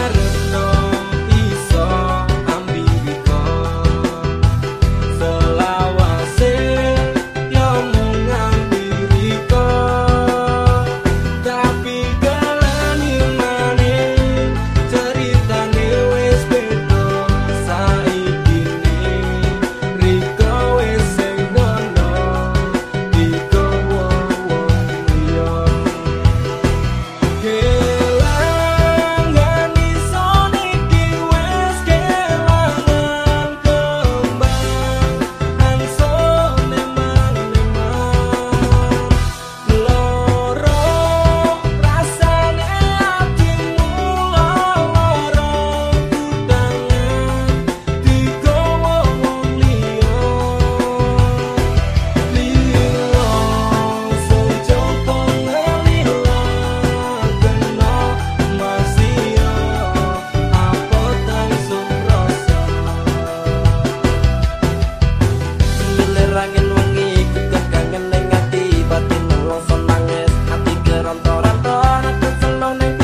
I. on it.